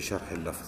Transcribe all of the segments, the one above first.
في شرح اللفظ.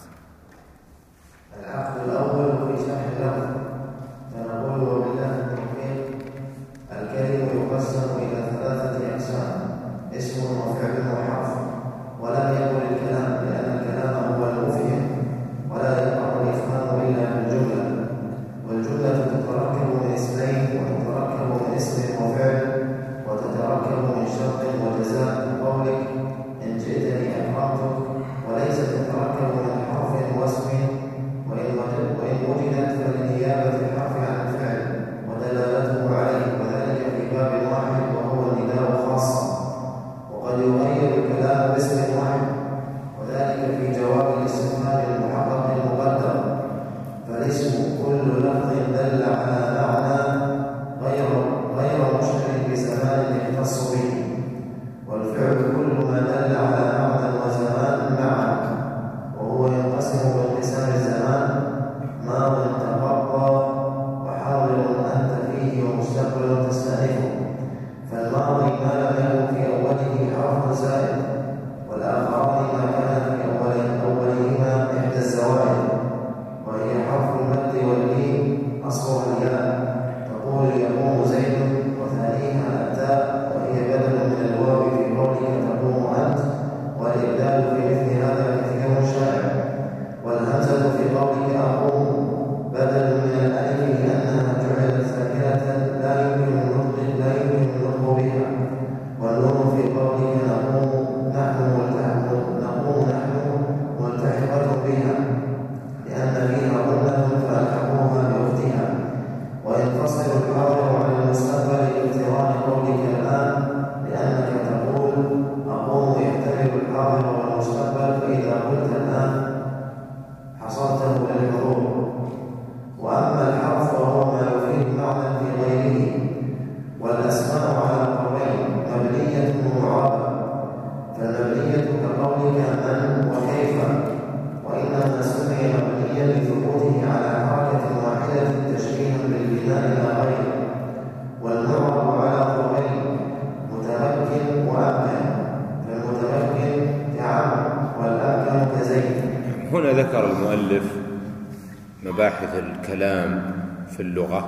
الكلام في اللغة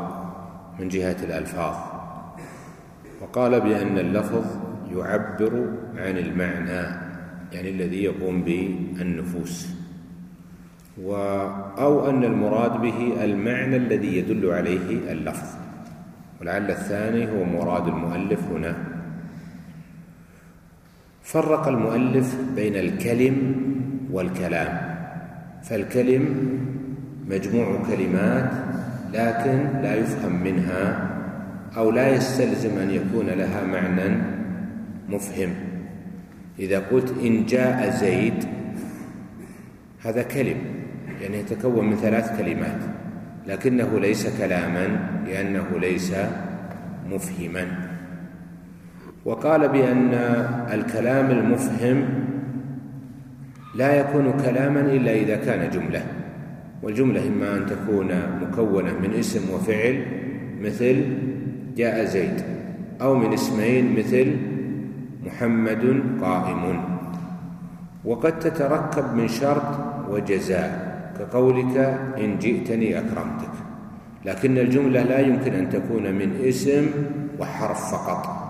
من جهة الألفاظ. وقال بأن اللفظ يعبر عن المعنى يعني الذي يقوم بالنفوس. و أو أن المراد به المعنى الذي يدل عليه اللفظ. ولعل الثاني هو مراد المؤلف هنا. فرق المؤلف بين الكلم والكلام. فالكلم مجموع كلمات لكن لا يفهم منها أو لا يستلزم أن يكون لها معنى مفهم. إذا قلت إن جاء زيد هذا كلم يعني يتكون من ثلاث كلمات لكنه ليس كلاما لأنه ليس مفهما. وقال بأن الكلام المفهم لا يكون كلاما إلا إذا كان جملة. والجملة إما أن تكون مكونة من اسم وفعل مثل جاء زيد أو من اسمين مثل محمد قائم. وقد تتركب من شرط وجزاء كقولك إن جئتني أكرمتك. لكن الجملة لا يمكن أن تكون من اسم وحرف فقط.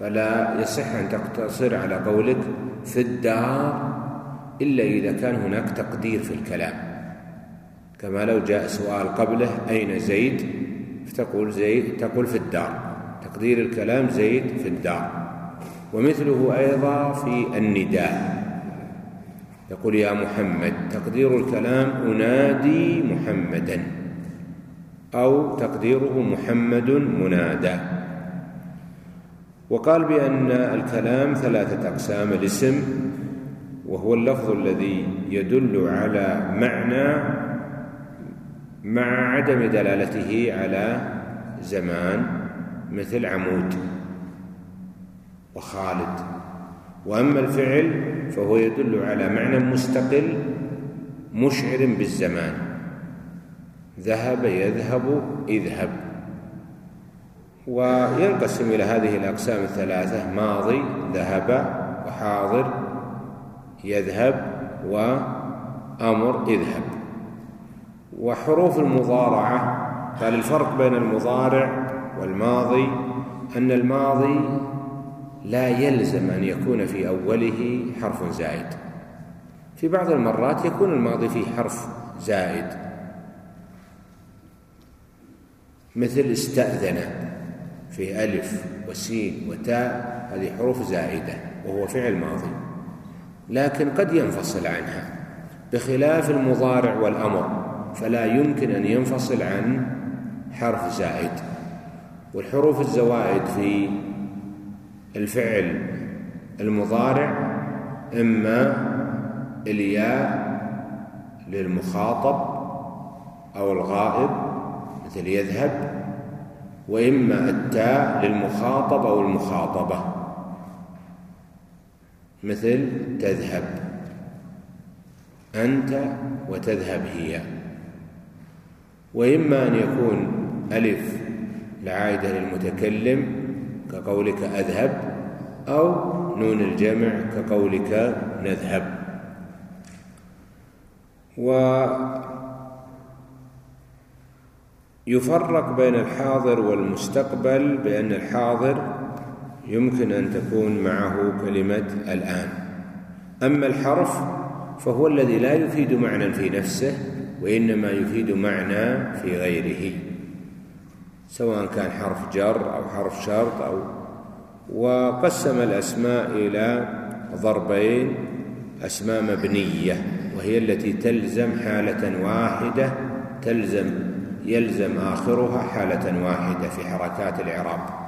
فلا يصح أن تقتصر على قولك في الدار إلا إذا كان هناك تقدير في الكلام. كما لو جاء سؤال قبله أين زيد؟ فتقول زيد تقول في الدار. تقدير الكلام زيد في الدار. ومثله أيضا في النداء. يقول يا محمد تقدير الكلام أنادي محمدا أو تقديره محمد منادى. وقال بأن الكلام ثلاثة أقسام الاسم وهو اللفظ الذي يدل على معنى مع عدم دلالته على زمان مثل عمود وخالد. وأما الفعل فهو يدل على معنى مستقل مشعر بالزمان. ذهب يذهب اذهب. وينقسم إلى هذه الأقسام الثلاثة ماضي ذهب وحاضر. يذهب وأمر اذهب. وحروف المضارعة قال الفرق بين المضارع والماضي أن الماضي لا يلزم أن يكون في أوله حرف زائد. في بعض المرات يكون الماضي فيه حرف زائد. مثل استأذن في ألف وسين وتاء هذه حروف زائدة وهو فعل ماضي. لكن قد ينفصل عنها بخلاف المضارع والأمر فلا يمكن أن ينفصل عن حرف زائد. والحروف الزوائد في الفعل المضارع إما الياء للمخاطب أو الغائب مثل يذهب وإما التاء للمخاطب أو المخاطبة. مثل تذهب. أنت وتذهب هي. وإما أن يكون ألف العائدة للمتكلم كقولك أذهب أو نون الجمع كقولك نذهب. ويفرق بين الحاضر والمستقبل بأن الحاضر يمكن أن تكون معه كلمة الآن. أما الحرف فهو الذي لا يفيد معنى في نفسه وإنما يفيد معنى في غيره. سواء كان حرف جر أو حرف شرط أو وقسم الأسماء إلى ضربين. أسماء مبنية وهي التي تلزم حالة واحدة تلزم يلزم آخرها حالة واحدة في حركات الإعراب.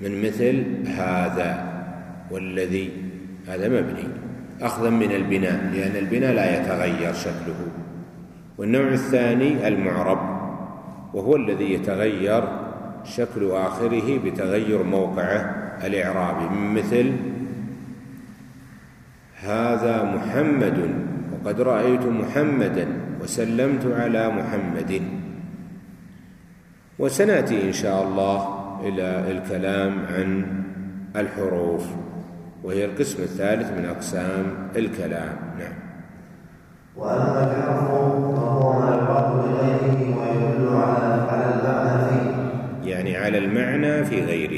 من مثل هذا والذي هذا مبني. أخذا من البناء لأن البناء لا يتغير شكله. والنوع الثاني المعرب وهو الذي يتغير شكل آخره بتغير موقعه الإعرابي. من مثل هذا محمد وقد رأيت محمدا وسلمت على محمد. وسنأتي إن شاء الله إلى الكلام عن الحروف وهي القسم الثالث من أقسام الكلام. نعم. وأما الحرف فهو ما يقال بغيره ويدل على على المعنى فيه. يعني على المعنى في غيره.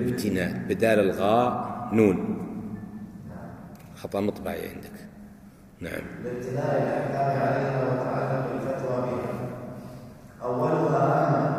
ابتنا بدال الغاء نون. خطأ مطبعي عندك. نعم. الابتلاء الأحكام عليها وتعلق الفتوى بها. أولها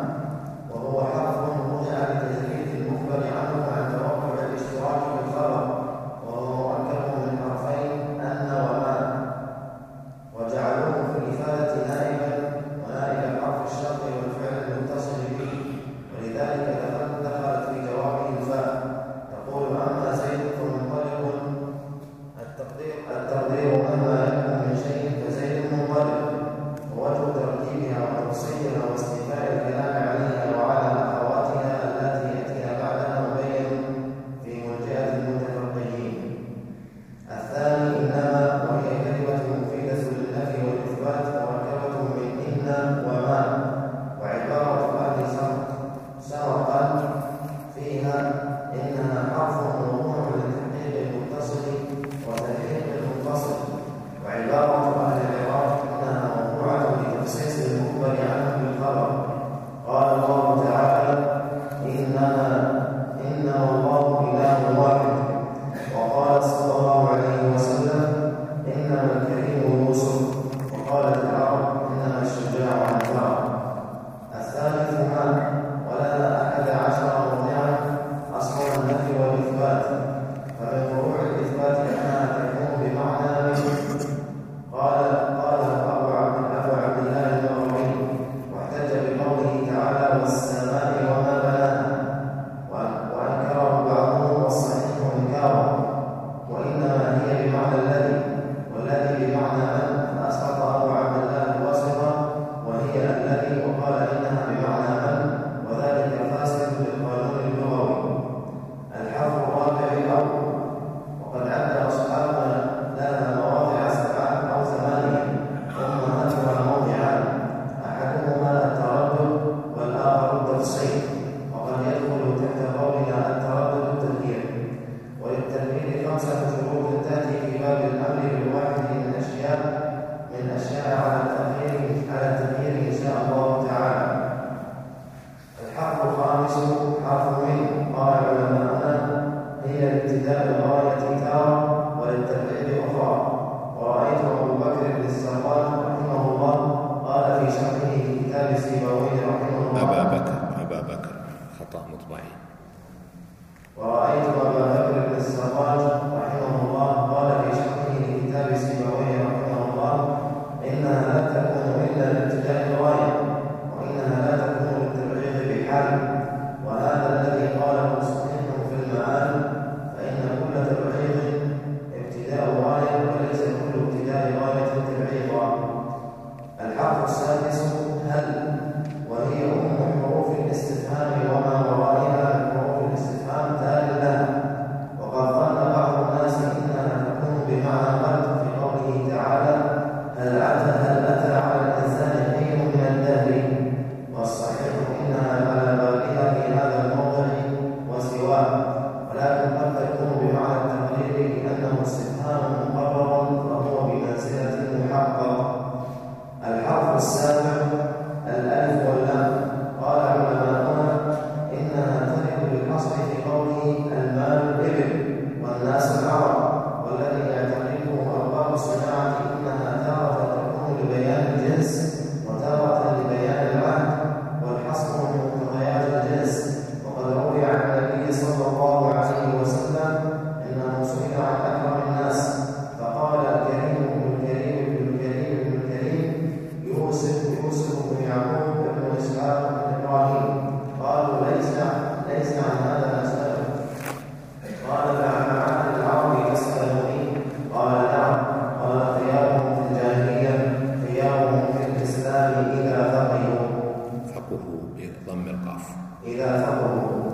إذا تضرب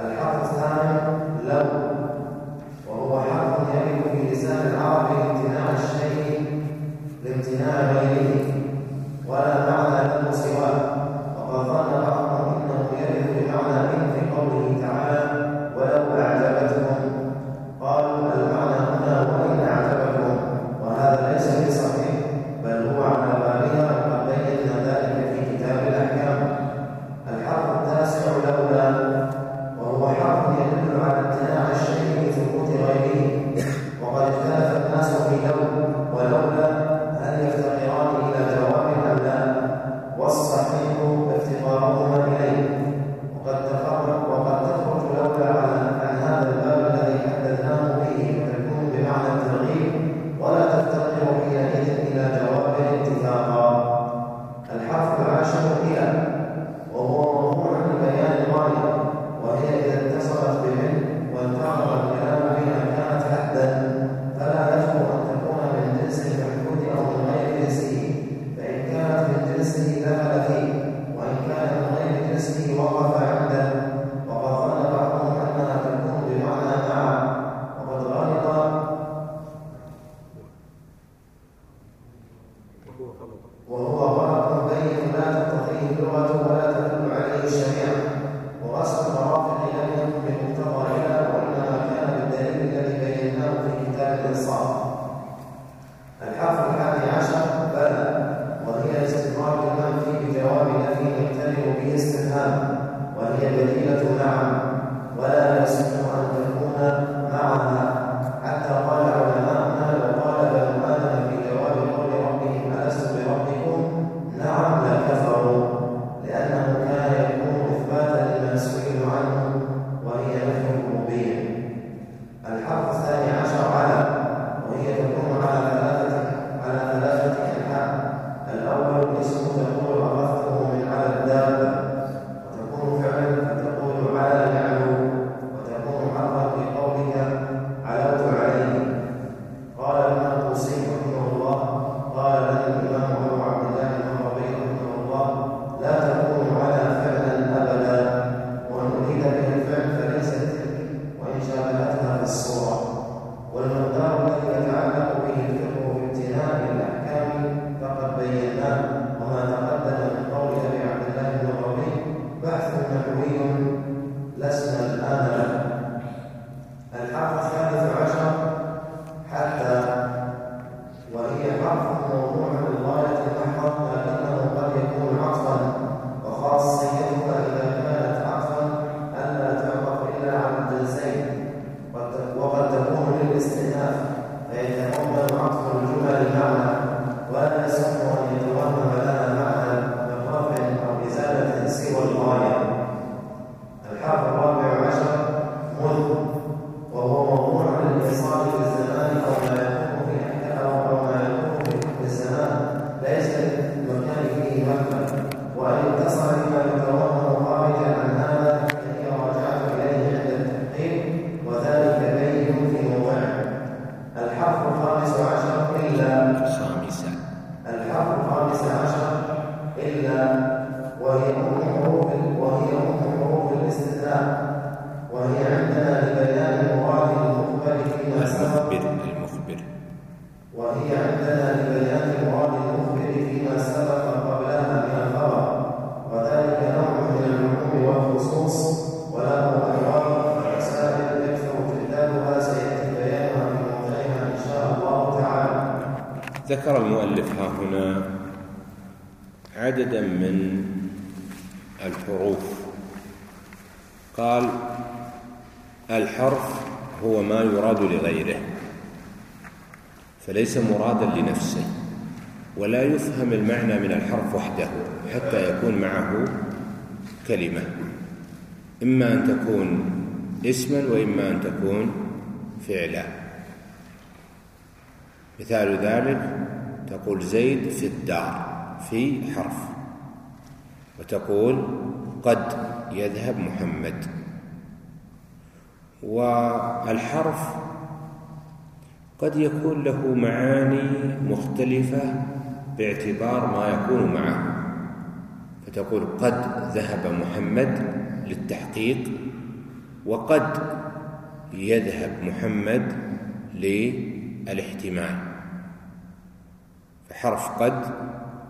الحرف الثاني لو وهو حرف يرد في لسان العرب لامتناع الشيء لامتناع غيره ولا الأول اسمه تقول عرفته من على الدار. ذكر المؤلف ها هنا عددا من الحروف. قال الحرف هو ما يراد لغيره فليس مرادا لنفسه ولا يفهم المعنى من الحرف وحده حتى يكون معه كلمة. إما أن تكون اسما وإما أن تكون فعلا. مثال ذلك تقول زيد في الدار في حرف وتقول قد يذهب محمد. والحرف قد يكون له معاني مختلفة باعتبار ما يكون معه. فتقول قد ذهب محمد للتحقيق وقد يذهب محمد للاحتمال. فحرف قد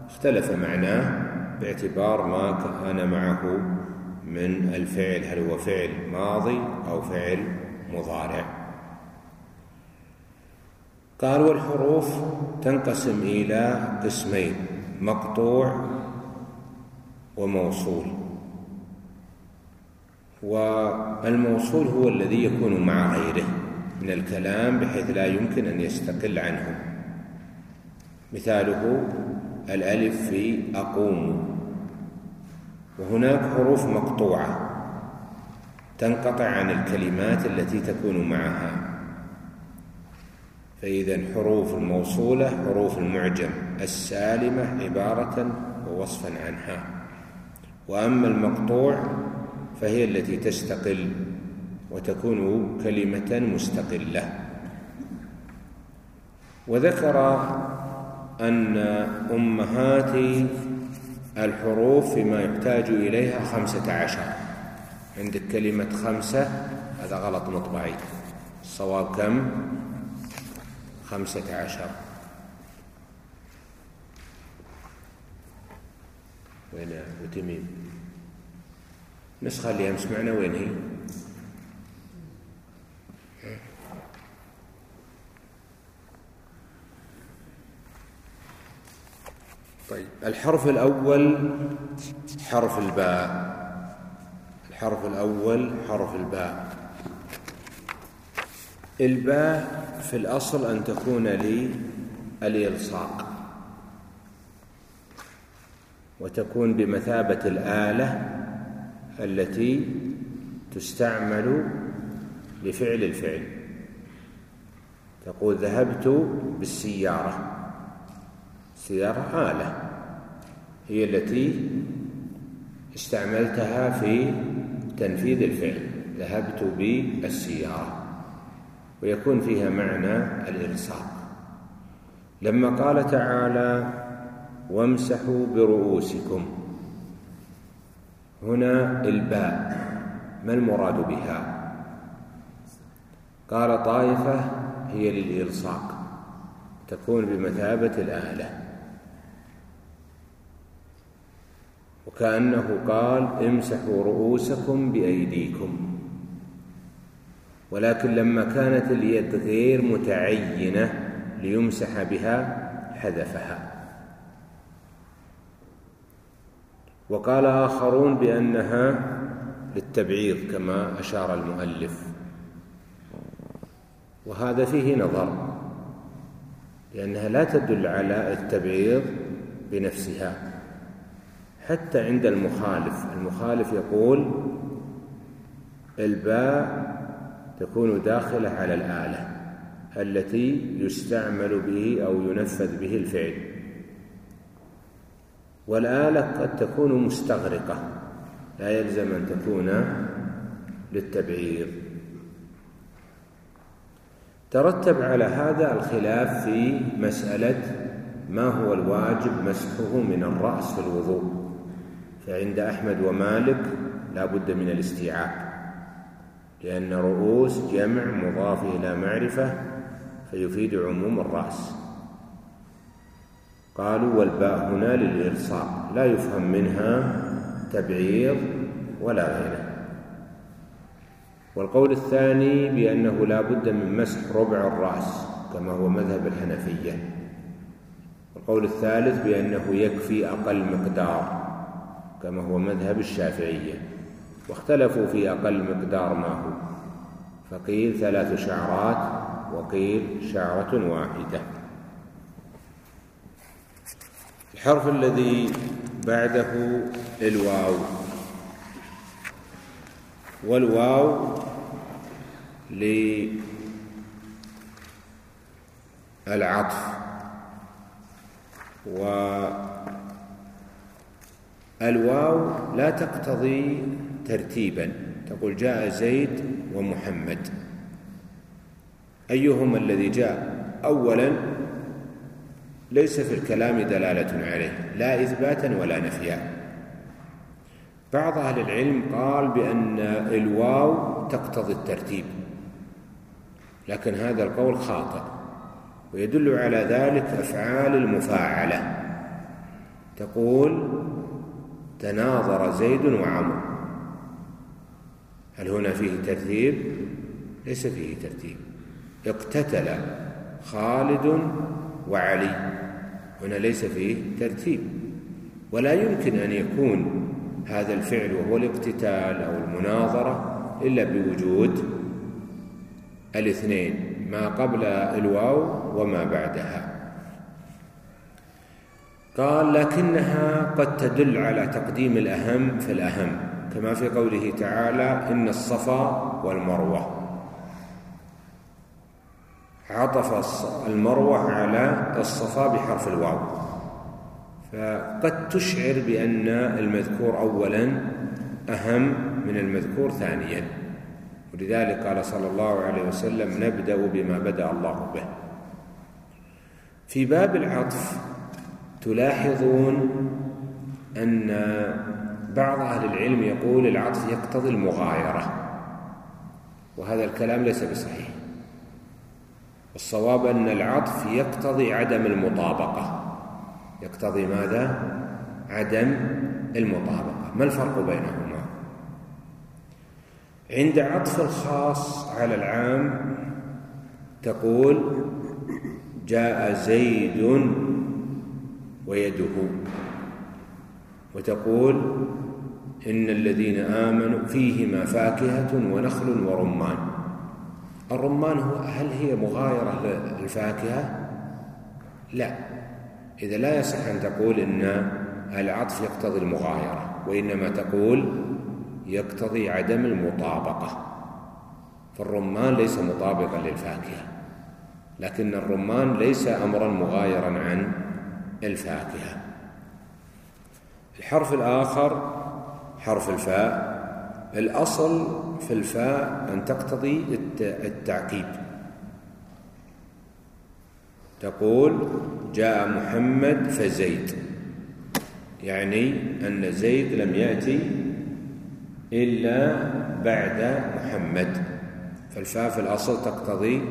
اختلف معناه باعتبار ما كان معه من الفعل هل هو فعل ماضي أو فعل مضارع. قال والحروف تنقسم إلى قسمين مقطوع وموصول. والموصول هو الذي يكون مع غيره من الكلام بحيث لا يمكن أن يستقل عنه. مثاله الألف في أقوم. وهناك حروف مقطوعة تنقطع عن الكلمات التي تكون معها. فإذا حروف الموصولة حروف المعجم السالمة عبارة ووصفا عنها. وأما المقطوع فهي التي تستقل وتكون كلمة مستقلة. وذكر أن أمهات الحروف فيما يحتاج إليها خمسة عشر. عندك كلمة خمسة هذا غلط مطبعي. الصواب كم؟ خمسة عشر. وين أبو تميم نسخة اللي أمس معنا وين هي؟ طيب الحرف الأول حرف الباء. الحرف الأول حرف الباء. الباء في الأصل أن تكون لي الإلصاق. وتكون بمثابة الآلة التي تستعمل لفعل الفعل. تقول ذهبت بالسيارة. السيارة آلة. هي التي استعملتها في تنفيذ الفعل. ذهبت بالسيارة. ويكون فيها معنى الإلصاق لما قال تعالى وامسحوا برؤوسكم. هنا الباء. ما المراد بها؟ قال طائفة هي للإلصاق تكون بمثابة الآلة. وكأنه قال امسحوا رؤوسكم بأيديكم. ولكن لما كانت اليد غير متعينة ليمسح بها حذفها. وقال آخرون بأنها للتبعيض كما أشار المؤلف. وهذا فيه نظر لأنها لا تدل على التبعيض بنفسها. حتى عند المخالف. المخالف يقول الباء تكون داخلة على الآلة التي يستعمل به أو ينفذ به الفعل. والآلة قد تكون مستغرقة. لا يلزم أن تكون للتبعير ترتب على هذا الخلاف في مسألة ما هو الواجب مسحه من الرأس في الوضوء. فعند أحمد ومالك لا بد من الاستيعاب لأن رؤوس جمع مضاف إلى معرفة فيفيد عموم الرأس. قالوا والباء هنا للإلصاق لا يفهم منها تبعيض ولا غيره. والقول الثاني بأنه لا بد من مسح ربع الرأس كما هو مذهب الحنفية. والقول الثالث بأنه يكفي أقل مقدار كما هو مذهب الشافعية واختلفوا في أقل مقدار ما هو. فقيل ثلاث شعرات وقيل شعرة واحدة. الحرف الذي بعده الواو. والواو للعطف والواو لا تقتضي ترتيبا. تقول جاء زيد ومحمد. أيهما الذي جاء؟ أولا ليس في الكلام دلالة عليه لا إثباتا ولا نفيا. بعض أهل العلم قال بأن الواو تقتضي الترتيب لكن هذا القول خاطئ ويدل على ذلك أفعال المفاعلة. تقول تناظر زيد وعمر هل هنا فيه ترتيب؟ ليس فيه ترتيب. اقتتل خالد وعلي. هنا ليس فيه ترتيب. ولا يمكن أن يكون هذا الفعل وهو الاقتتال أو المناظرة إلا بوجود الاثنين ما قبل الواو وما بعدها. قال لكنها قد تدل على تقديم الأهم في الأهم كما في قوله تعالى إن الصفا والمروة. عطف المروة على الصفا بحرف الواو. فقد تشعر بأن المذكور اولا أهم من المذكور ثانيا. ولذلك قال صلى الله عليه وسلم نبدأ بما بدأ الله به. في باب العطف تلاحظون أن بعض أهل العلم يقول العطف يقتضي المغايرة وهذا الكلام ليس بصحيح. الصواب أن العطف يقتضي عدم المطابقة. يقتضي ماذا؟ عدم المطابقة. ما الفرق بينهما؟ عند عطف الخاص على العام تقول جاء زيد ويده. وتقول إن الذين آمنوا فيهما فاكهة ونخل ورمان. الرمان هو هل هي مغايرة للفاكهة؟ لا. إذا لا يصح أن تقول إن العطف يقتضي المغايرة وإنما تقول يقتضي عدم المطابقة. فالرمان ليس مطابقا للفاكهة لكن الرمان ليس أمرا مغايرا عن الفاكهة. الحرف الآخر حرف الفاء. الأصل في الفاء أن تقتضي التعقيب. تقول جاء محمد فزيد. يعني أن زيد لم يأتي إلا بعد محمد. فالفاء في الأصل تقتضي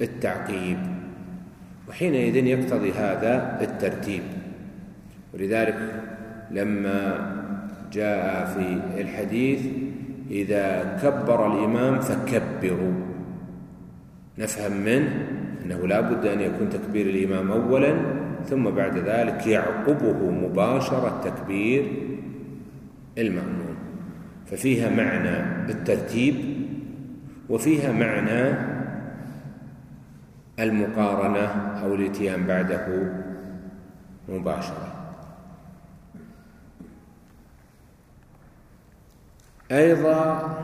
التعقيب. وحينئذ يقتضي هذا الترتيب. ولذلك لما جاء في الحديث إذا كبر الإمام فكبروا. نفهم منه أنه لا بد أن يكون تكبير الإمام أولا ثم بعد ذلك يعقبه مباشرة تكبير المأمون ففيها معنى الترتيب وفيها معنى المقارنة أو الاتيان بعده مباشرة. أيضا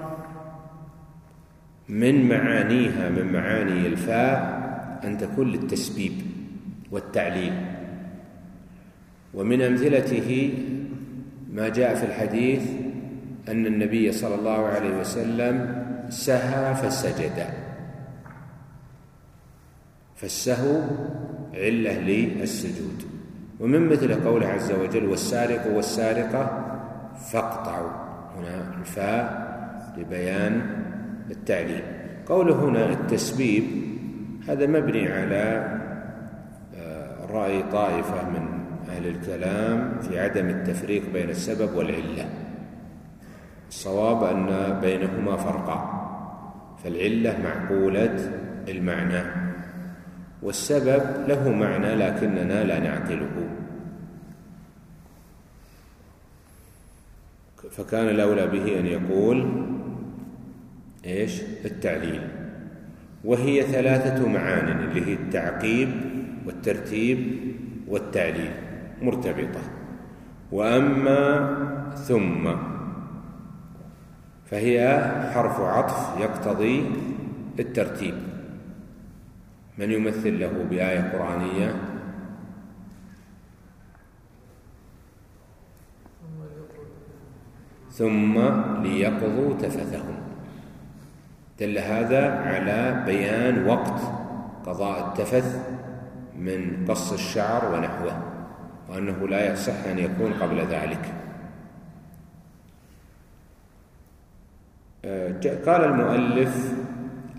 من معانيها من معاني الفاء أن تكون للتسبيب والتعليل. ومن أمثلته ما جاء في الحديث أن النبي صلى الله عليه وسلم سهى فسجد. فالسهو علة للسجود. ومن مثل قوله عز وجل والسارق والسارقة فاقطعوا. هنا الفاء لبيان التعليل. قوله هنا التسبيب هذا مبني على آه، رأي طائفة من أهل الكلام في عدم التفريق بين السبب والعلة. الصواب أن بينهما فرقا فالعلة معقولة المعنى. والسبب له معنى لكننا لا نعقله. فكان الأولى به أن يقول إيش؟ التعليل. وهي ثلاثة معان اللي هي التعقيب والترتيب والتعليل مرتبطة. وأما ثم فهي حرف عطف يقتضي الترتيب. من يمثل له بآية قرآنية؟ ثم ليقضوا تفثهم دل هذا على بيان وقت قضاء التفث من قص الشعر ونحوه وأنه لا يصح أن يكون قبل ذلك. آه، قال المؤلف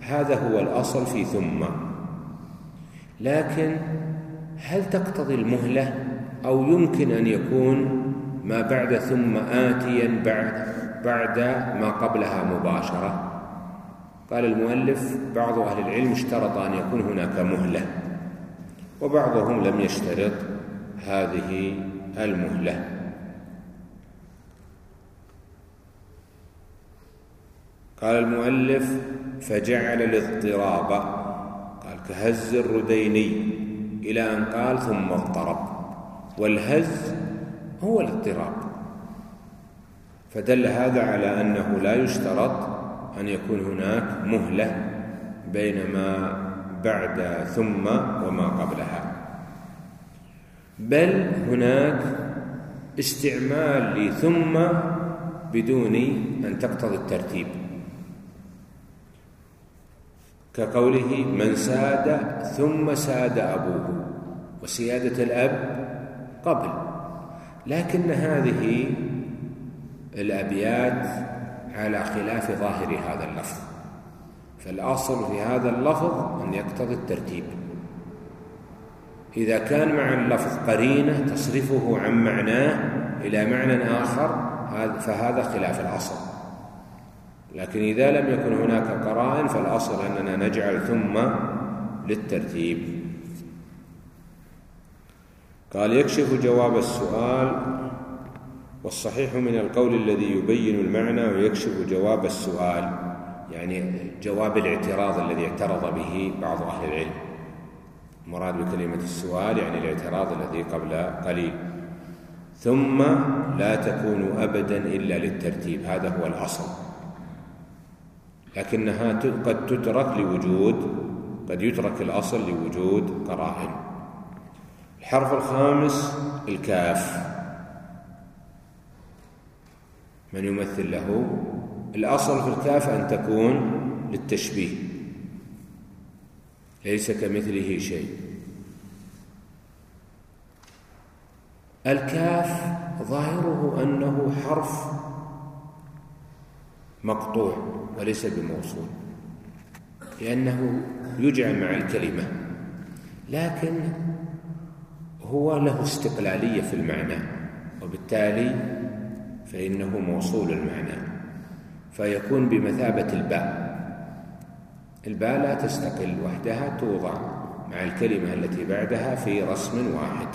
هذا هو الأصل في ثم. لكن هل تقتضي المهلة أو يمكن أن يكون ما بعد ثم آتيا بعد بعد ما قبلها مباشرة؟ قال المؤلف بعض أهل العلم اشترط أن يكون هناك مهلة وبعضهم لم يشترط هذه المهلة. قال المؤلف فجعل الاضطراب كهز الرديني إلى أن قال ثم اضطرب والهز هو الاضطراب. فدل هذا على أنه لا يشترط أن يكون هناك مهلة بين ما بعد ثم وما قبلها. بل هناك استعمال لثم بدون أن تقتضي الترتيب. كقوله من ساد ثم ساد أبوه وسيادة الأب قبل. لكن هذه الأبيات على خلاف ظاهر هذا اللفظ. فالأصل في هذا اللفظ أن يقتضي الترتيب. إذا كان مع اللفظ قرينة تصرفه عن معناه إلى معنى آخر فهذا خلاف الأصل. لكن إذا لم يكن هناك قرائن فالأصل أننا نجعل ثم للترتيب. قال يكشف جواب السؤال والصحيح من القول الذي يبين المعنى ويكشف جواب السؤال يعني جواب الاعتراض الذي اعترض به بعض أهل العلم. المراد بكلمة السؤال يعني الاعتراض الذي قبل قليل. ثم لا تكون أبدا إلا للترتيب هذا هو الأصل. لكنها قد تترك لوجود قد يترك الأصل لوجود قرائن. الحرف الخامس الكاف. من يمثل له؟ الأصل في الكاف أن تكون للتشبيه ليس كمثله شيء. الكاف ظاهره أنه حرف مقطوع. وليس بموصول لأنه يجعل مع الكلمة لكن هو له استقلالية في المعنى وبالتالي فإنه موصول المعنى فيكون بمثابة الباء. الباء لا تستقل وحدها توضع مع الكلمة التي بعدها في رسم واحد.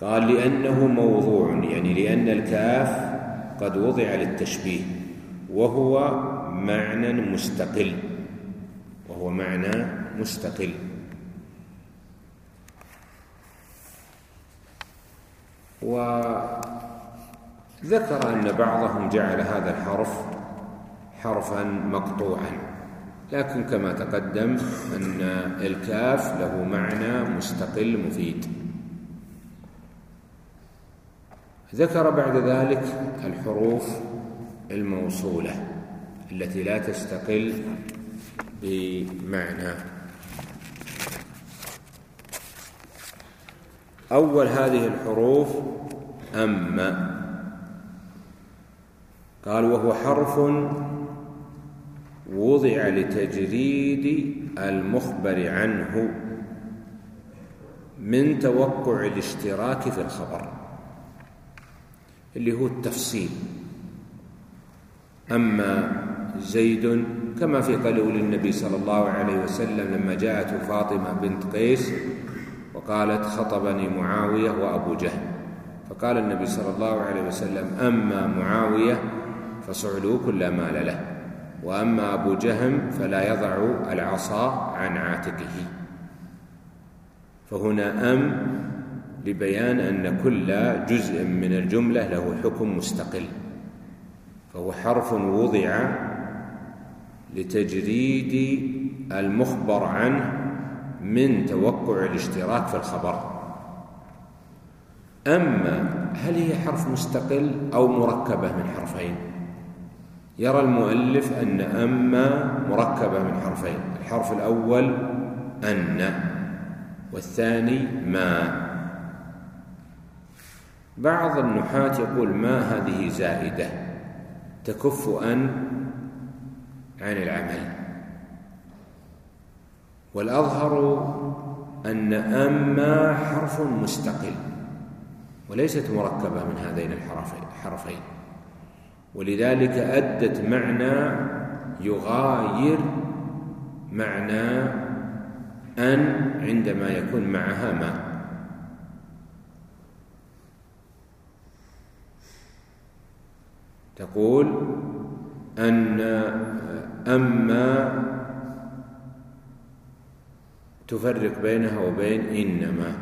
قال لأنه موضوع يعني لأن الكاف قد وضع للتشبيه. وهو معنى مستقل. وهو معنى مستقل. وذكر أن بعضهم جعل هذا الحرف حرفا مقطوعا. لكن كما تقدم أن الكاف له معنى مستقل مفيد. ذكر بعد ذلك الحروف الموصولة التي لا تستقل بمعنى. أول هذه الحروف أما قال وهو حرف وضع لتجريد المخبر عنه من توقع الاشتراك في الخبر اللي هو التفصيل. أما زيد كما في قول النبي صلى الله عليه وسلم لما جاءته فاطمة بنت قيس وقالت خطبني معاوية وأبو جهل. فقال النبي صلى الله عليه وسلم أما معاوية فصعلوك لا مال له وأما أبو جهم فلا يضع العصا عن عاتقه. فهنا أم لبيان أن كل جزء من الجملة له حكم مستقل. فهو حرف وضع لتجريد المخبر عنه من توقع الاشتراك في الخبر. أما هل هي حرف مستقل أو مركبة من حرفين؟ يرى المؤلف أن أما مركبة من حرفين الحرف الأول أن والثاني ما. بعض النحاة يقول ما هذه زائدة؟ تكف عن العمل. والأظهر أن أما حرف مستقل وليست مركبة من هذين الحرفين. ولذلك أدت معنى يغاير معنى أن عندما يكون معها ما. تقول أن أما تفرق بينها وبين إنما.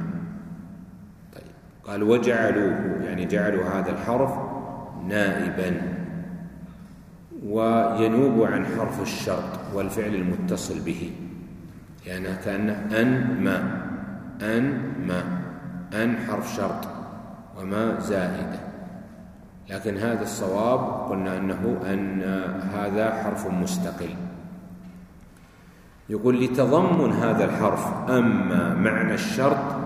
طيب. قال وجعلوه يعني جعلوا هذا الحرف نائبا. وينوب عن حرف الشرط والفعل المتصل به. يعني كأنه أن ما. أن ما. أن حرف شرط. وما زائدة لكن هذا الصواب قلنا أنه أن هذا حرف مستقل. يقول لتضمن هذا الحرف أما معنى الشرط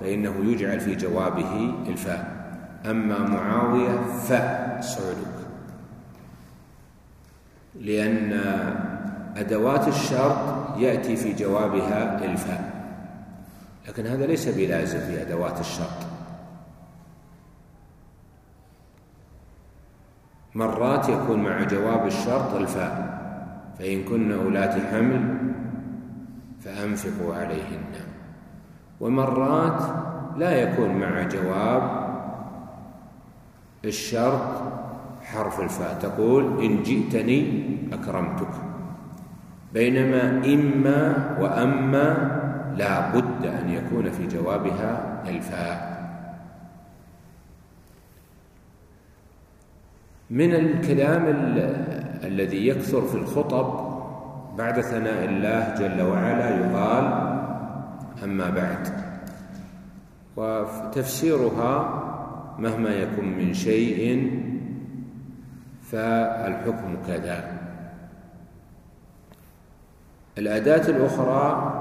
فإنه يجعل في جوابه الفاء. أما معاوية فاء صعلوك لأن أدوات الشرط يأتي في جوابها الفاء. لكن هذا ليس بلازم في أدوات الشرط. مرات يكون مع جواب الشرط الفاء فإن كن أولات حمل فأنفقوا عليهن. ومرات لا يكون مع جواب الشرط حرف الفاء تقول إن جئتني أكرمتك. بينما إما وأما لا بد أن يكون في جوابها الفاء. من الكلام الذي يكثر في الخطب بعد ثناء الله جل وعلا يقال أما بعد. وتفسيرها مهما يكن من شيء فالحكم كذا. الأداة الأخرى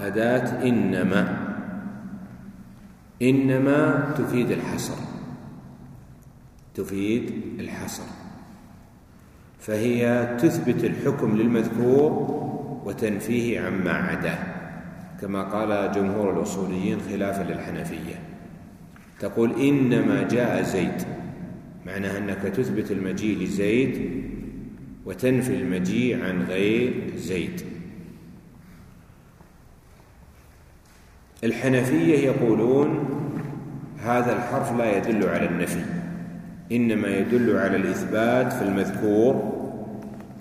أداة إنما. إنما تفيد الحصر. تفيد الحصر. فهي تثبت الحكم للمذكور وتنفيه عما عداه كما قال جمهور الأصوليين خلافا للحنفية. تقول إنما جاء زيد معناها أنك تثبت المجيء لزيد وتنفي المجيء عن غير زيد. الحنفية يقولون هذا الحرف لا يدل على النفي. إنما يدل على الإثبات في المذكور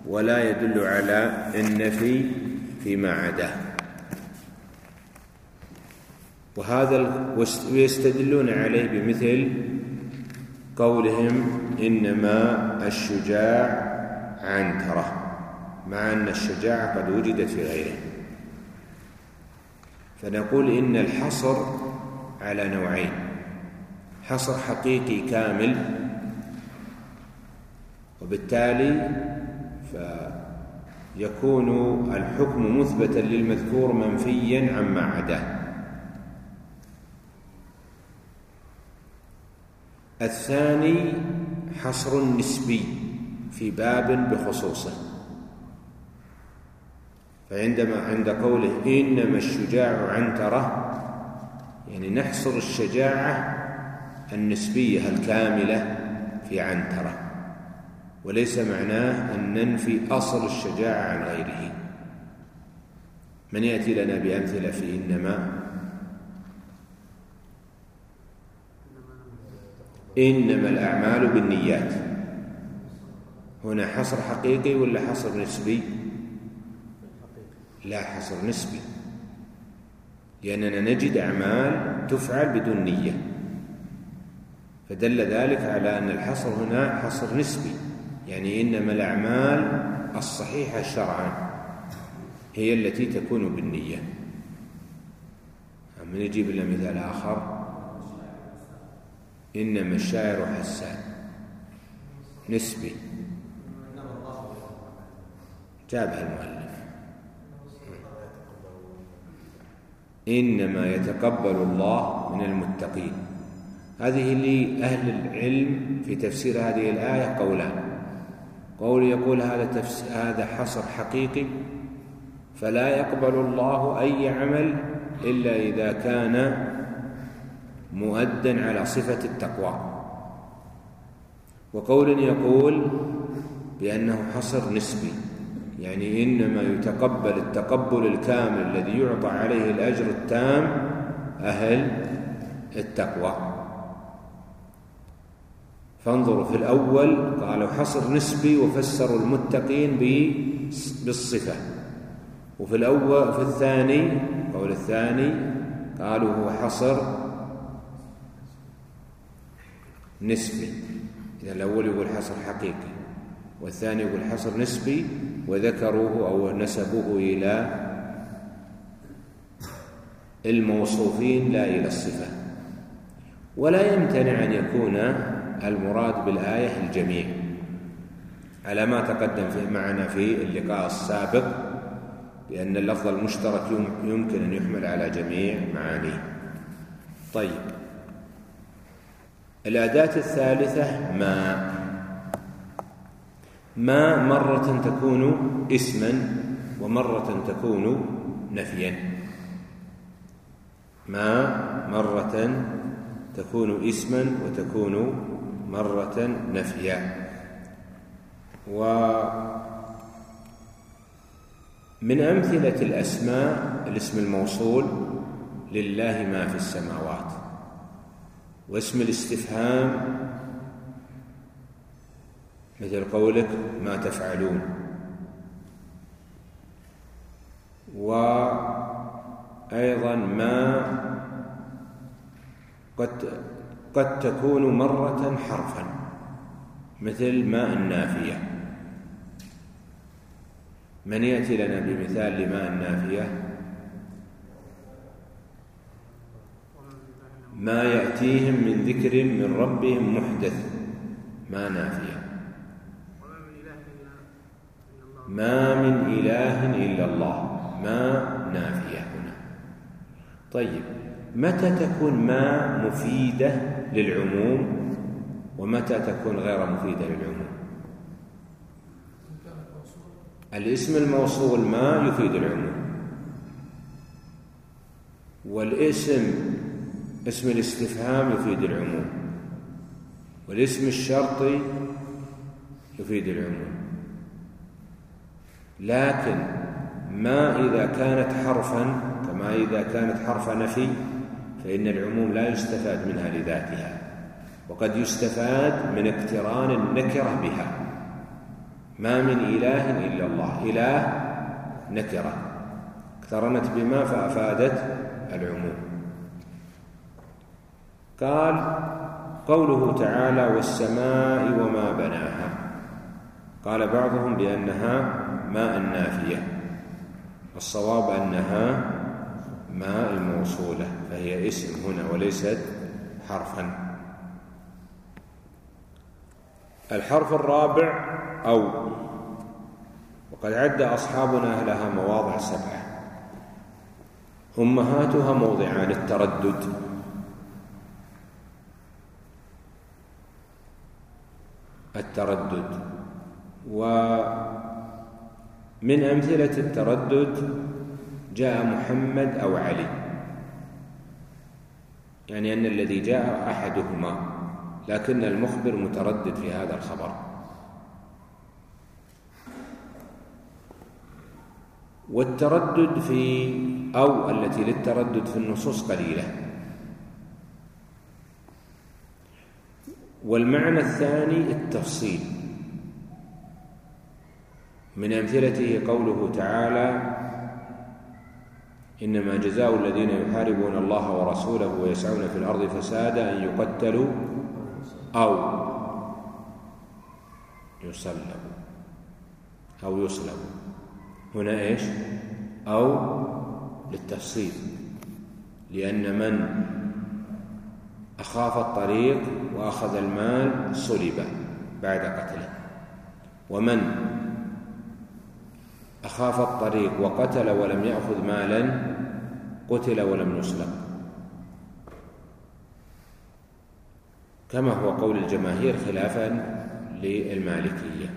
ولا يدل على النفي فيما عداه وهذا ويستدلون عليه بمثل قولهم إنما الشجاع عنترة مع أن الشجاعة قد وجدت في غيره. فنقول إن الحصر على نوعين حصر حقيقي كامل وبالتالي فيكون الحكم مثبتا للمذكور منفيا عما عداه. الثاني حصر نسبي في باب بخصوصه. فعندما عند قوله إنما الشجاع عنترة يعني نحصر الشجاعة النسبية الكاملة في عنترة. وليس معناه أن ننفي أصل الشجاعة عن غيره. من يأتي لنا بأمثلة في إنما؟ إنما الأعمال بالنيات. هنا حصر حقيقي ولا حصر نسبي؟ لا حصر نسبي. لأننا نجد أعمال تفعل بدون نية. فدل ذلك على أن الحصر هنا حصر نسبي. يعني إنما الأعمال الصحيحة شرعا هي التي تكون بالنية. من يجيب لنا مثال آخر. إنما الشاعر حسان نسبي. جابها المؤلف. إنما يتقبل الله من المتقين. هذه لأهل العلم في تفسير هذه الآية قولان. قول يقول هذا هذا حصر حقيقي فلا يقبل الله أي عمل إلا إذا كان مؤدا على صفة التقوى. وقول يقول بأنه حصر نسبي يعني إنما يتقبل التقبل الكامل الذي يعطى عليه الأجر التام أهل التقوى. فانظروا في الأول قالوا حصر نسبي وفسروا المتقين بالصفة. وفي الأول في الثاني قول الثاني قالوا هو حصر نسبي. إذا الأول يقول حصر حقيقي والثاني يقول حصر نسبي وذكروه أو نسبوه إلى الموصوفين لا إلى الصفة. ولا يمتنع أن يكون المراد بالآية الجميع. على ما تقدم معنا في اللقاء السابق لأن اللفظ المشترك يمكن أن يحمل على جميع معانيه. طيب. الأداة الثالثة ما. ما مرة تكون اسما ومرة تكون نفيا. ما مرة تكون اسما وتكون مرة نفيا. ومن أمثلة الأسماء الاسم الموصول لله ما في السماوات. واسم الاستفهام مثل قولك ما تفعلون. وأيضا ما قد قد تكون مرة حرفا مثل ماء النافية. من يأتي لنا بمثال لماء النافية؟ ما يأتيهم من ذكر من ربهم محدث ما نافية. ما من إله إلا الله ما نافية هنا. طيب متى تكون ما مفيدة؟ للعموم ومتى تكون غير مفيدة للعموم؟ الاسم الموصول ما يفيد العموم. والاسم اسم الاستفهام يفيد العموم. والاسم الشرطي يفيد العموم. لكن ما إذا كانت حرفا كما إذا كانت حرف نفي فإن العموم لا يستفاد منها لذاتها وقد يستفاد من اقتران النكرة بها. ما من إله إلا الله إله نكرة. اقترنت بما فأفادت العموم. قال قوله تعالى والسماء وما بناها. قال بعضهم بأنها ماء نافية الصواب أنها ماء موصولة فهي اسم هنا وليست حرفا. الحرف الرابع أو. وقد عد أصحابنا لها مواضع سبعة. أمهاتها موضعان التردد التردد. ومن أمثلة التردد جاء محمد أو علي. يعني أن الذي جاء أحدهما لكن المخبر متردد في هذا الخبر. والتردد في أو التي للتردد في النصوص قليلة. والمعنى الثاني التفصيل. من أمثلته قوله تعالى إنما جزاء الذين يحاربون الله ورسوله ويسعون في الأرض فسادا أن يقتلوا أو يصلبوا أو يصلبوا هنا إيش؟ أو للتفصيل لأن من أخاف الطريق وأخذ المال صلب بعد قتله. ومن أخاف الطريق وقتل ولم يأخذ مالا قتل ولم يسلم. كما هو قول الجماهير خلافا للمالكية.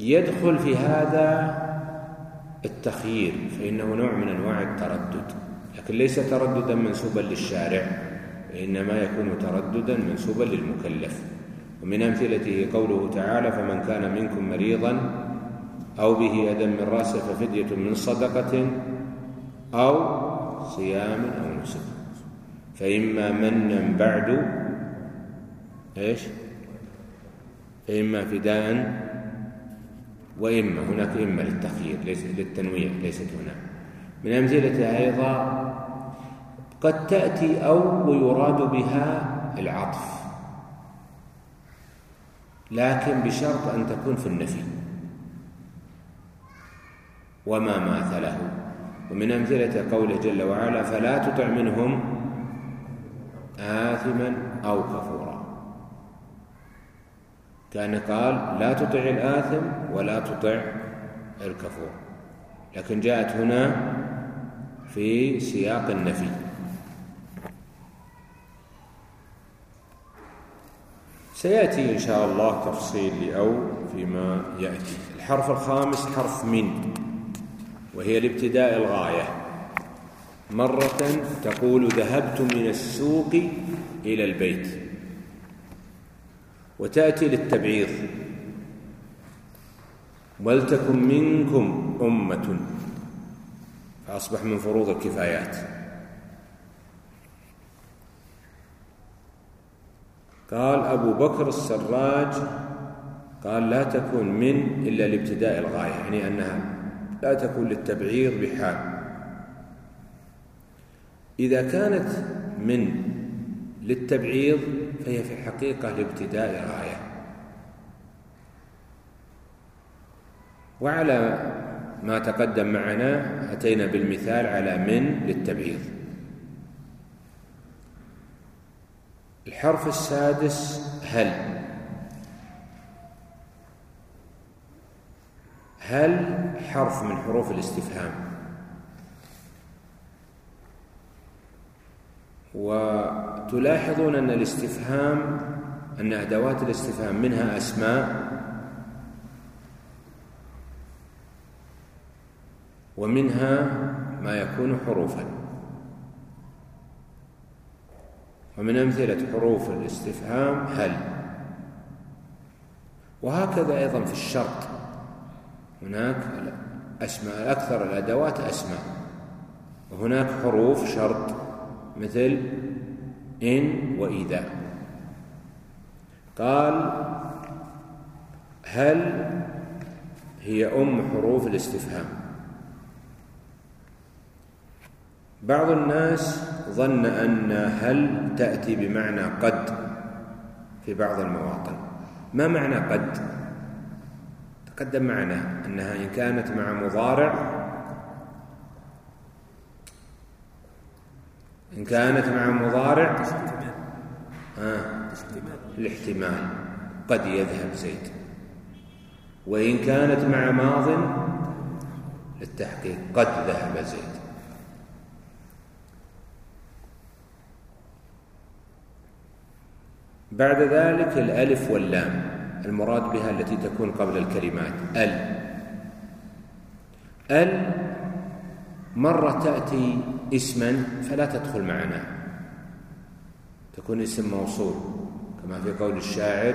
يدخل في هذا التخيير فإنه نوع من أنواع التردد. لكن ليس ترددا منسوبا للشارع وإنما يكون ترددا منسوبا للمكلف. ومن أمثلته قوله تعالى فمن كان منكم مريضا أو به أذى من رأسه ففدية من صدقة أو صيام أو نسك. فإما منا بعد إيش؟ فإما فداء وإما هناك إما للتخيير ليس للتنويع ليست هنا. من أمثلتها أيضا قد تأتي أو ويراد بها العطف لكن بشرط أن تكون في النفي. وما ماثله. ومن أمثلة قوله جل وعلا فلا تطع منهم آثما أو كفورا. كان قال لا تطع الآثم ولا تطع الكفور. لكن جاءت هنا في سياق النفي. سيأتي إن شاء الله تفصيل لاو فيما يأتي. الحرف الخامس حرف من. وهي لابتداء الغاية. مرة تقول ذهبت من السوق إلى البيت. وتأتي للتبعيض ولتكن منكم أمة. فأصبح من فروض الكفايات. قال أبو بكر السراج قال لا تكون من إلا لابتداء الغاية يعني أنها لا تكون للتبعير بحال. إذا كانت من للتبعيض فهي في الحقيقة لابتداء غاية وعلى ما تقدم معنا أتينا بالمثال على من للتبعيض الحرف السادس هل. هل حرف من حروف الاستفهام؟ وتلاحظون أن الاستفهام أن أدوات الاستفهام منها أسماء ومنها ما يكون حروفا. ومن أمثلة حروف الاستفهام هل. وهكذا أيضا في الشرط. هناك أسماء أكثر الأدوات أسماء. وهناك حروف شرط مثل إن وإذا. قال هل هي أم حروف الاستفهام؟ بعض الناس ظن أن هل تأتي بمعنى قد في بعض المواطن. ما معنى قد؟ تقدم معنا أنها إن كانت مع مضارع إن كانت مع مضارع آه الاحتمال قد يذهب زيد. وإن كانت مع ماض للتحقيق قد ذهب زيد. بعد ذلك الألف واللام. المراد بها التي تكون قبل الكلمات. ال. ال مرة تأتي اسما فلا تدخل معنا. تكون اسم موصول كما في قول الشاعر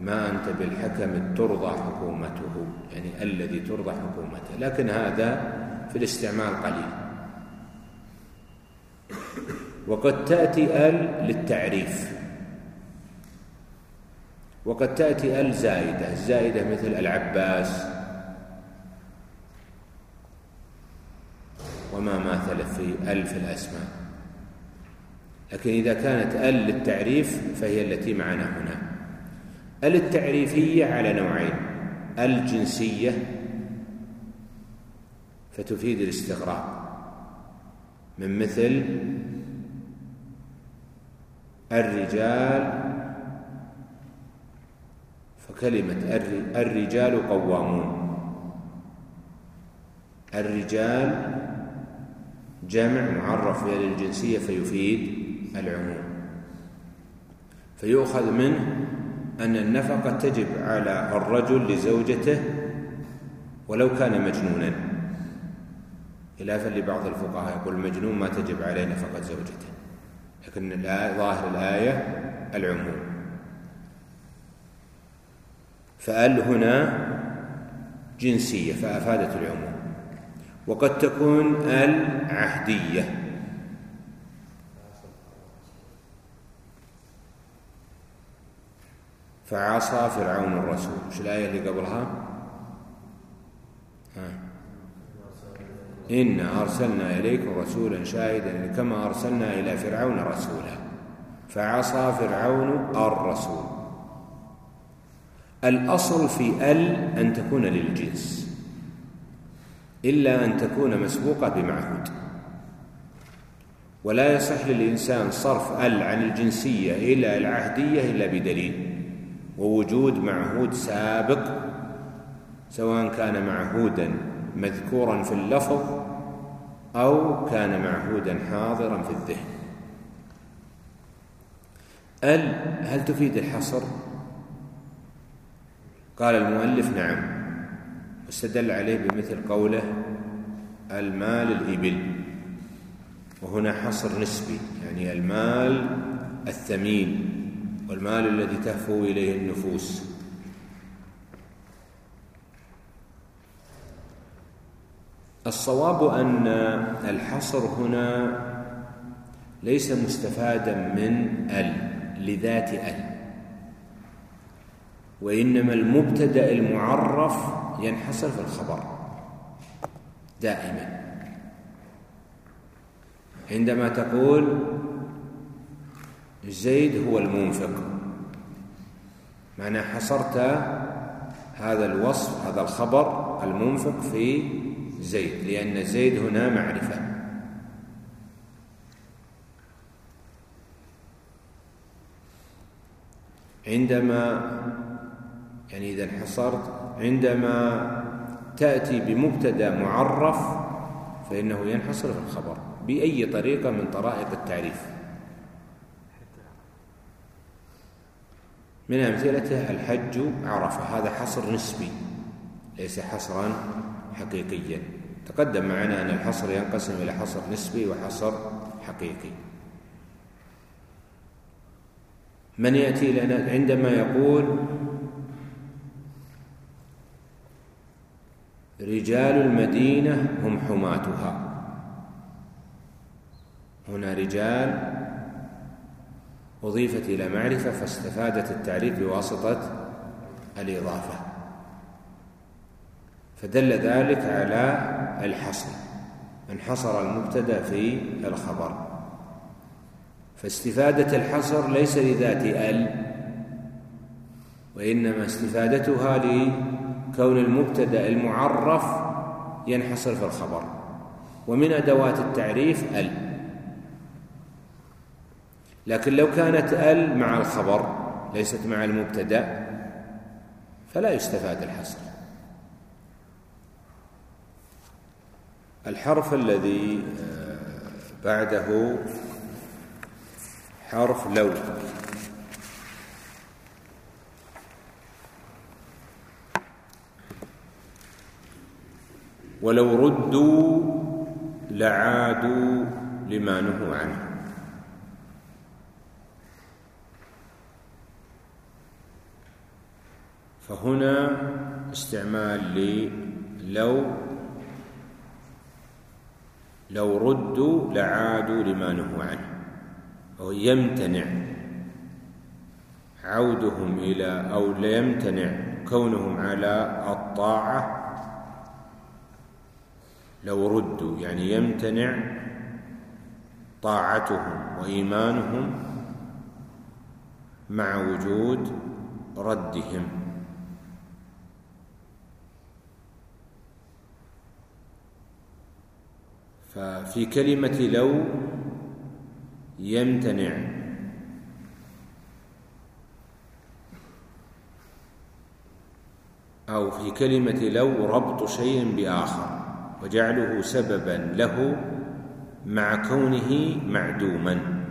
ما أنت بالحكم ترضى حكومته. يعني الذي ترضى حكومته. لكن هذا في الاستعمال قليل. وقد تأتي ال للتعريف. وقد تأتي ال زائدة الزائدة مثل العباس. وما ماثل في ال في الأسماء. لكن إذا كانت ال للتعريف فهي التي معنا هنا. ال التعريفية على نوعين. الجنسية فتفيد الاستغراق. من مثل الرجال فكلمة الرجال قوامون. الرجال جمع معرف للجنسية فيفيد العموم. فيؤخذ منه أن النفقة تجب على الرجل لزوجته ولو كان مجنونا. خلافا لبعض الفقهاء يقول المجنون ما تجب عليه نفقة زوجته. لكن ظاهر الآية العموم. فأل هنا جنسية فأفادت العموم. وقد تكون أل عهدية. فعصى فرعون الرسول. وش الآية اللي قبلها؟ ها. إنا أرسلنا إليكم رسولا شاهدا كما أرسلنا إلى فرعون رسولا. فعصى فرعون الرسول. الأصل في ال أن تكون للجنس إلا أن تكون مسبوقة بمعهود. ولا يصح للإنسان صرف ال عن الجنسية إلى العهدية إلا بدليل ووجود معهود سابق سواء كان معهودا مذكورا في اللفظ أو كان معهودا حاضرا في الذهن. ال هل تفيد الحصر؟ قال المؤلف نعم واستدل عليه بمثل قوله المال الإبل وهنا حصر نسبي يعني المال الثمين والمال الذي تهفو إليه النفوس. الصواب أن الحصر هنا ليس مستفادا من ال لذات ال. وإنما المبتدأ المعرف ينحصر في الخبر. دائما. عندما تقول زيد هو المنفق معنى حصرت هذا الوصف هذا الخبر المنفق في زيد لأن زيد هنا معرفة. عندما يعني إذا انحصرت عندما تأتي بمبتدأ معرف فإنه ينحصر في الخبر بأي طريقة من طرائق التعريف. من أمثلته الحج عرفة هذا حصر نسبي ليس حصرا حقيقيا. تقدم معنا أن الحصر ينقسم إلى حصر نسبي وحصر حقيقي. من يأتي لنا عندما يقول رجال المدينة هم حماتها. هنا رجال أضيفت إلى معرفة فاستفادت التعريف بواسطة الإضافة. فدل ذلك على الحصر. انحصر المبتدأ في الخبر. فاستفادة الحصر ليس لذات ال وإنما استفادتها لكون المبتدأ المعرف ينحصر في الخبر. ومن أدوات التعريف ال. لكن لو كانت ال مع الخبر ليست مع المبتدأ فلا يستفاد الحصر. الحرف الذي آه، بعده حرف لو. ولو ردوا لعادوا لما نهوا عنه. فهنا استعمال لو لو ردوا لعادوا لما نهوا عنه. أو يمتنع عودهم إلى أو ليمتنع كونهم على الطاعة لو ردوا يعني يمتنع طاعتهم وإيمانهم مع وجود ردهم. ففي كلمة لو يمتنع أو في كلمة لو ربط شيء بآخر. وجعله سببا له مع كونه معدوما.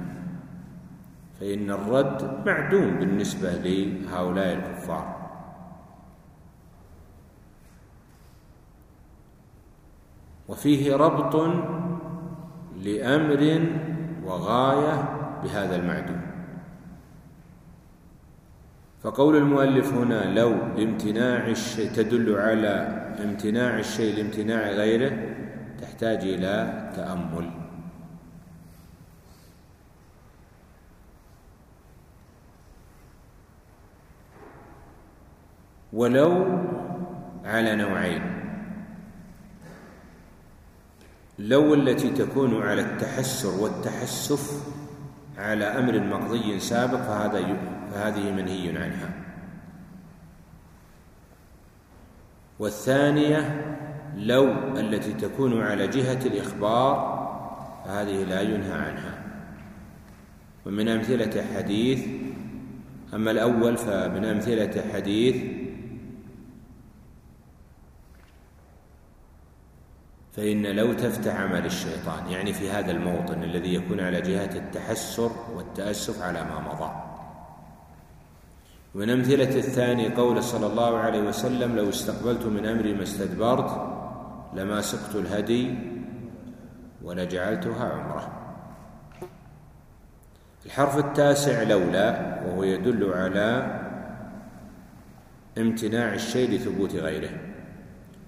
فإن الرد معدوم بالنسبة لهؤلاء الكفار. وفيه ربط لأمر وغاية بهذا المعدوم. فقول المؤلف هنا لو لامتناع الشيء تدل على امتناع الشيء لامتناع غيره تحتاج إلى تأمل. ولو على نوعين. لو التي تكون على التحسر والتحسف على أمر مقضي سابق فهذا فهذه منهي عنها. والثانية لو التي تكون على جهة الإخبار فهذه لا ينهى عنها. ومن أمثلة حديث أما الأول فمن أمثلة حديث فإن لو تفتح عمل الشيطان يعني في هذا الموطن الذي يكون على جهة التحسر والتأسف على ما مضى. ومن أمثلة الثاني قول صلى الله عليه وسلم لو استقبلت من أمري ما استدبرت لما سقت الهدي ولجعلتها عمرة. الحرف التاسع لولا وهو يدل على امتناع الشيء لثبوت غيره.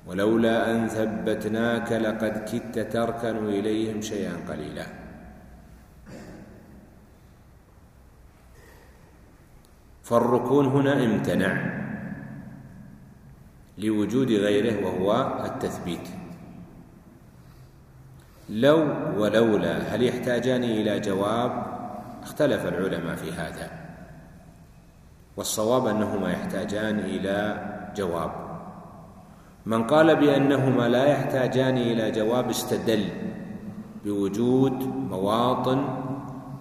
ولولا أن ثبتناك لقد كدت تركن إليهم شيئا قليلا. فالركون هنا امتنع لوجود غيره وهو التثبيت. لو ولولا هل يحتاجان إلى جواب؟ اختلف العلماء في هذا. والصواب أنهما يحتاجان إلى جواب. من قال بأنهما لا يحتاجان إلى جواب استدل بوجود مواطن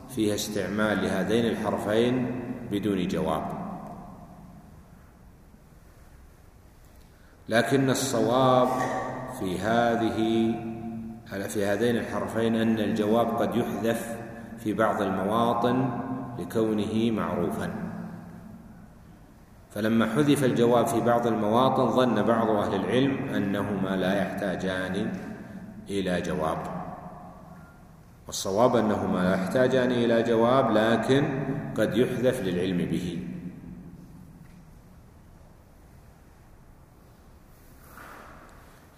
فيها استعمال لهذين الحرفين بدون جواب. لكن الصواب في هذه في هذين الحرفين أن الجواب قد يحذف في بعض المواطن لكونه معروفا. فلما حذف الجواب في بعض المواطن ظن بعض أهل العلم أنهما لا يحتاجان إلى جواب. والصواب أنهما لا يحتاجان إلى جواب لكن قد يحذف للعلم به.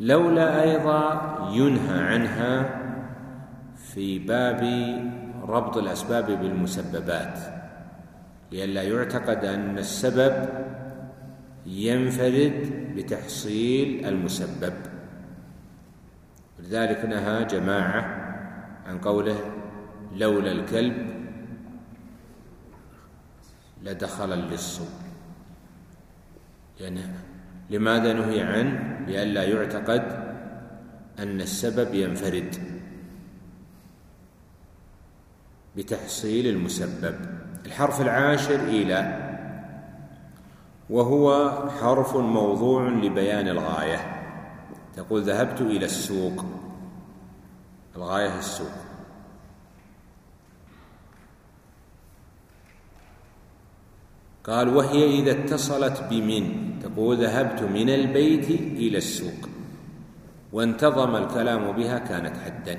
لولا أيضا ينهى عنها في باب ربط الأسباب بالمسببات لئلا يعتقد أن السبب ينفرد بتحصيل المسبب. ولذلك نهى جماعة عن قوله لولا الكلب لدخل اللص. يعني لماذا نهي عنه؟ لئلا يعتقد أن السبب ينفرد بتحصيل المسبب. الحرف العاشر إلى وهو حرف موضوع لبيان الغاية. تقول ذهبت إلى السوق. الغاية السوق قال وهي إذا اتصلت بمن؟ تقول ذهبت من البيت إلى السوق. وانتظم الكلام بها كانت حدا.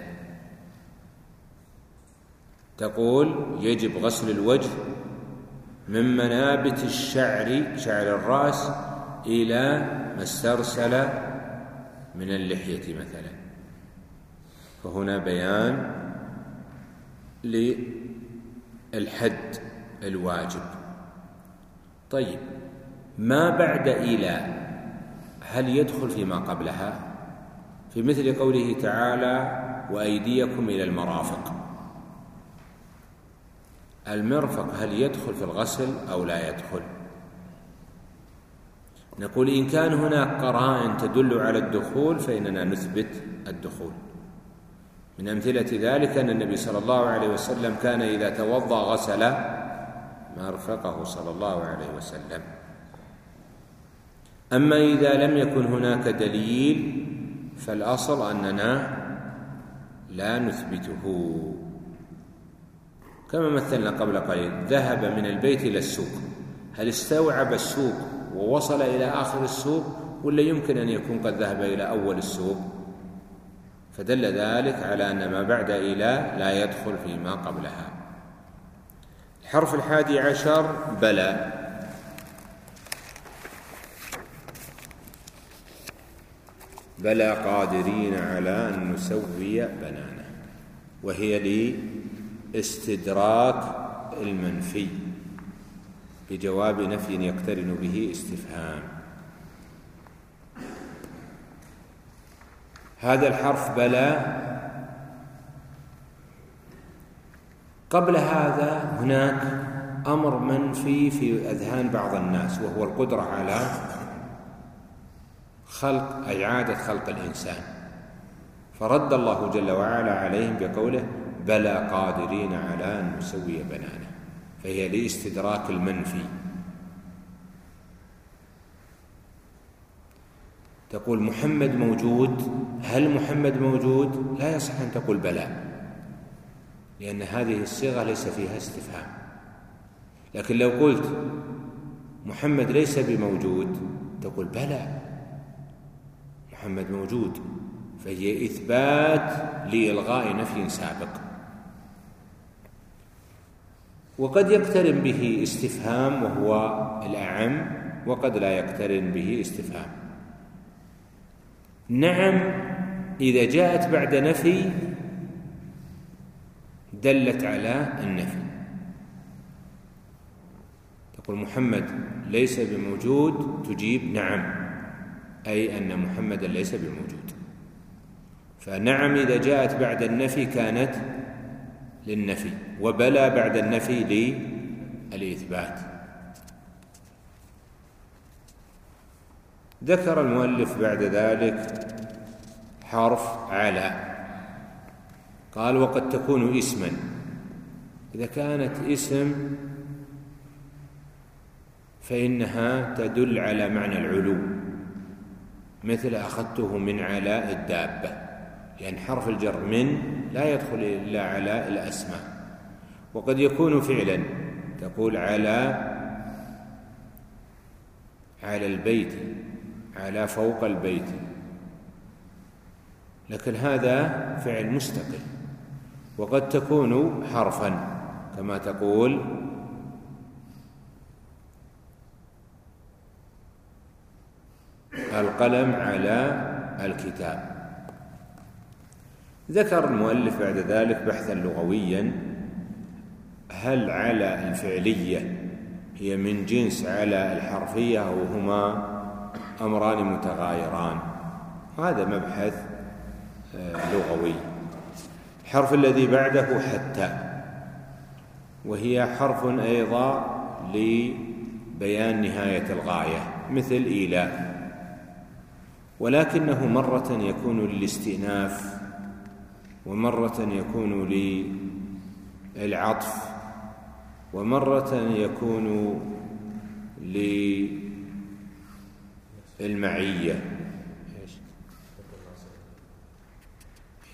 تقول يجب غسل الوجه من منابت الشعر شعر الرأس إلى ما استرسل من اللحية مثلا. فهنا بيان للحد الواجب. طيب ما بعد إلى هل يدخل فيما قبلها؟ في مثل قوله تعالى وأيديكم إلى المرافق. المرفق هل يدخل في الغسل أو لا يدخل؟ نقول إن كان هناك قرائن تدل على الدخول فإننا نثبت الدخول. من أمثلة ذلك أن النبي صلى الله عليه وسلم كان إذا توضأ غسل مرفقه صلى الله عليه وسلم. أما إذا لم يكن هناك دليل فالأصل أننا لا نثبته. كما مثلنا قبل قليل ذهب من البيت إلى السوق. هل استوعب السوق ووصل إلى آخر السوق ولا يمكن أن يكون قد ذهب إلى أول السوق؟ فدل ذلك على أن ما بعد إلى لا يدخل فيما قبلها. الحرف الحادي عشر بلى. بلى قادرين على أن نسوي بنانه وهي لاستدراك المنفي بجواب نفي يقترن به استفهام. هذا الحرف بلى قبل هذا هناك أمر منفي في أذهان بعض الناس وهو القدرة على خلق إعادة خلق الإنسان. فرد الله جل وعلا عليهم بقوله بلى قادرين على أن نسوي بنانه فهي لاستدراك المنفي. تقول محمد موجود. هل محمد موجود؟ لا يصح أن تقول بلى لأن هذه الصيغة ليس فيها استفهام. لكن لو قلت محمد ليس بموجود تقول بلى محمد موجود. فهي إثبات لإلغاء نفي سابق. وقد يقترن به استفهام وهو الأعم وقد لا يقترن به استفهام. نعم إذا جاءت بعد نفي دلت على النفي. تقول محمد ليس بموجود تجيب نعم أي أن محمدا ليس بموجود. فنعم إذا جاءت بعد النفي كانت للنفي وبلى بعد النفي للإثبات. ذكر المؤلف بعد ذلك حرف على. قال وقد تكون اسما. إذا كانت اسم فإنها تدل على معنى العلو مثل أخذته من علاء الدابة لأن حرف الجر من لا يدخل إلا على الأسماء. وقد يكون فعلا تقول على على البيت. على فوق البيت. لكن هذا فعل مستقل وقد تكون حرفا كما تقول القلم على الكتاب. ذكر المؤلف بعد ذلك بحثا لغويا هل على الفعلية هي من جنس على الحرفية أو هما أمران متغايران. هذا مبحث آه، لغوي. الحرف الذي بعده حتى وهي حرف أيضا لبيان نهاية الغاية مثل إيلاء. ولكنه مرة يكون للاستئناف ومرة يكون للعطف ومرة يكون للمعية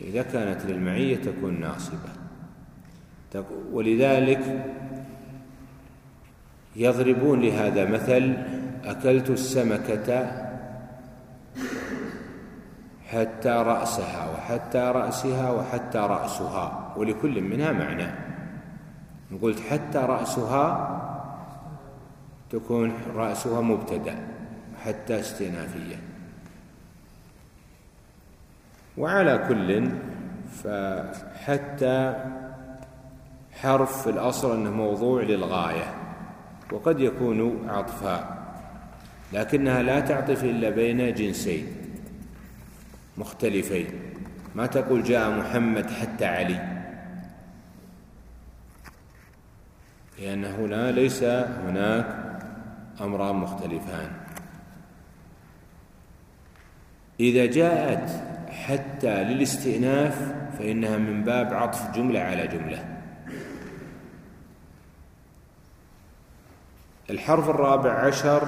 إذا كانت للمعية تكون ناصبة. ولذلك يضربون لهذا مثل أكلت السمكة حتى رأسها وحتى رأسها وحتى رأسها. ولكل منها معنى. قلت حتى رأسها تكون رأسها مبتدأ. حتى استئنافية وعلى كل فحتى حرف في الأصل أنه موضوع للغاية وقد يكون عطفا لكنها لا تعطف إلا بين جنسين مختلفين. ما تقول جاء محمد حتى علي لأن هنا ليس هناك أمران مختلفان. إذا جاءت حتى للاستئناف فإنها من باب عطف جملة على جملة. الحرف الرابع عشر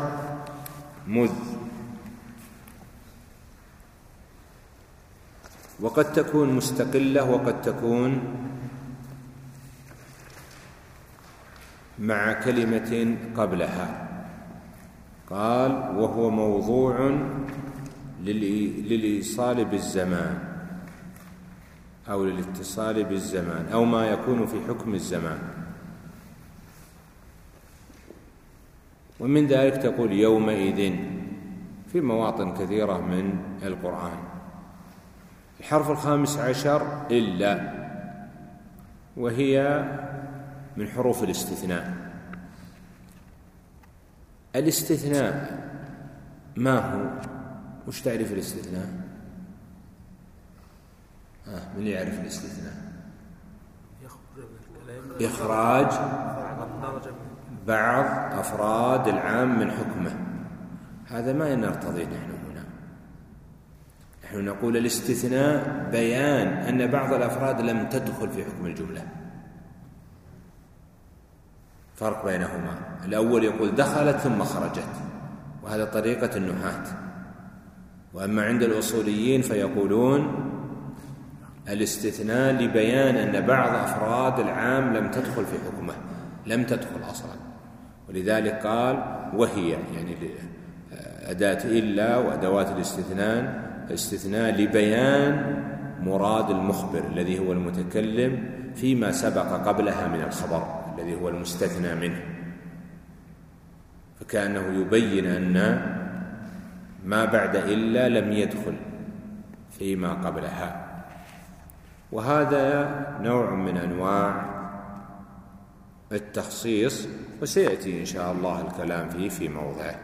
مذ. وقد تكون مستقلة وقد تكون مع كلمة قبلها. قال وهو موضوع للإيصال بالزمان أو للاتصال بالزمان أو ما يكون في حكم الزمان. ومن ذلك تقول يومئذ في مواطن كثيرة من القرآن. الحرف الخامس عشر إلا وهي من حروف الاستثناء. الاستثناء ما هو؟ وش تعرف الاستثناء؟ آه من يعرف الاستثناء؟ إخراج بعض أفراد العام من حكمه. هذا ما نرتضيه نحن هنا. نحن نقول الاستثناء بيان أن بعض الأفراد لم تدخل في حكم الجملة. فرق بينهما. الأول يقول دخلت ثم خرجت وهذا طريقة النحاة. وأما عند الأصوليين فيقولون الاستثناء لبيان أن بعض أفراد العام لم تدخل في حكمه لم تدخل أصلا. ولذلك قال وهي يعني أداة إلا وأدوات الاستثناء استثناء لبيان مراد المخبر الذي هو المتكلم فيما سبق قبلها من الخبر الذي هو المستثنى منه. فكأنه يبين أن ما بعد إلا لم يدخل فيما قبلها. وهذا نوع من أنواع التخصيص وسيأتي إن شاء الله الكلام فيه في موضعه.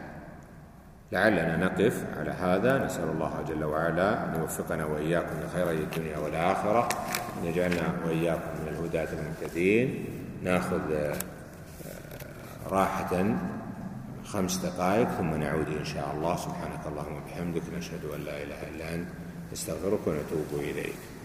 لعلنا نقف على هذا. نسأل الله جل وعلا أن يوفقنا وإياكم لخيري الدنيا والآخرة. أن يجعلنا وإياكم من الهداة المهتدين. نأخذ آه، راحة خمس دقائق ثم نعود إن شاء الله. سبحانك اللهم وبحمدك نشهد أن لا إله إلا أنت نستغفرك ونتوب إليك.